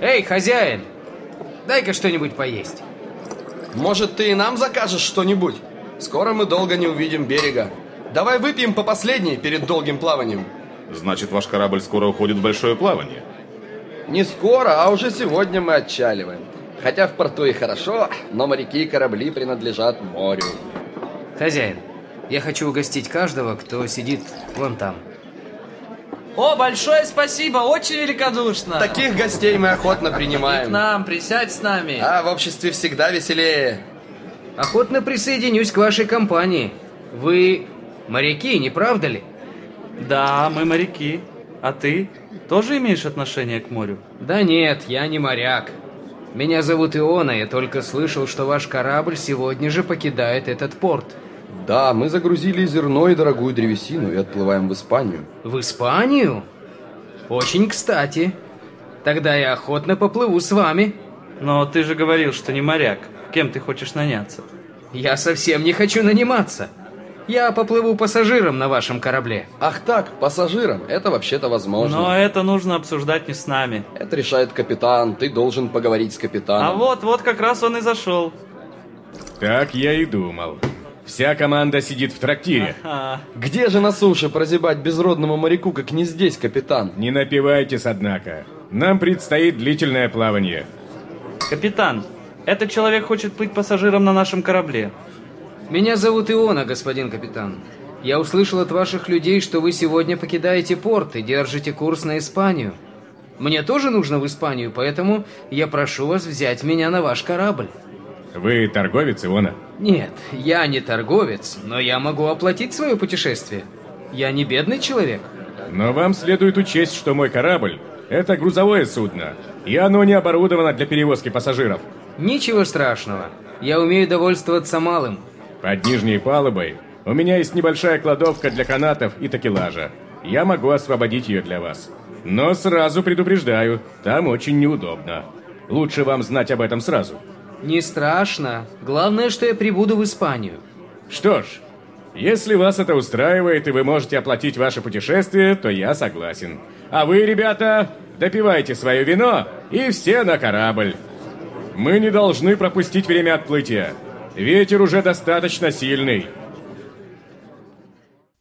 Эй, хозяин, дай-ка что-нибудь поесть. Может, ты и нам закажешь что-нибудь? Скоро мы долго не увидим берега. Давай выпьем по последней перед долгим плаванием. Значит, ваш корабль скоро уходит в большое плавание. Не скоро, а уже сегодня мы отчаливаем. Хотя в порту и хорошо, но моряки и корабли принадлежат морю. Хозяин, я хочу угостить каждого, кто сидит вон там. О, большое спасибо, очень великодушно. Таких гостей мы охотно К принимаем. нам, присядь с нами. А в обществе всегда веселее. Охотно присоединюсь к вашей компании. Вы моряки, не правда ли? Да, мы моряки. А ты тоже имеешь отношение к морю? Да нет, я не моряк. Меня зовут Иона, я только слышал, что ваш корабль сегодня же покидает этот порт. Да, мы загрузили зерно и дорогую древесину и отплываем в Испанию. В Испанию? Очень кстати. Тогда я охотно поплыву с вами. Но ты же говорил, что не моряк. Кем ты хочешь наняться? Я совсем не хочу наниматься. Я поплыву пассажиром на вашем корабле. Ах так, пассажирам, это вообще-то возможно. Но это нужно обсуждать не с нами. Это решает капитан, ты должен поговорить с А капитаном. вот, вот как раз он и зашел. Так я и думал. Вся команда сидит в трактире. А, Где же на суше прозябать безродному моряку, как не здесь, капитан? Не напивайтесь, однако. Нам предстоит длительное плавание. капитан, этот человек хочет плыть пассажиром на нашем корабле. Меня зовут Иона, господин капитан. Я услышал от ваших людей, что вы сегодня покидаете порт и держите курс на Испанию. Мне тоже нужно в Испанию, поэтому я прошу вас взять меня на ваш корабль. Вы торговец, Иона? Нет, я не торговец, но я могу оплатить свое путешествие. Я не бедный человек. Но вам следует учесть, что мой корабль – это грузовое судно, и оно не оборудовано для перевозки пассажиров. Ничего страшного. Я умею довольствоваться малым. Под нижней палубой у меня есть небольшая кладовка для канатов и такелажа. Я могу освободить ее для вас. Но сразу предупреждаю, там очень неудобно. Лучше вам знать об этом сразу. Не страшно. Главное, что я прибуду в Испанию. Что ж, если вас это устраивает и вы можете оплатить ваше путешествие, то я согласен. А вы, ребята, допивайте свое вино и все на корабль. Мы не должны пропустить время отплытия. Ветер уже достаточно сильный.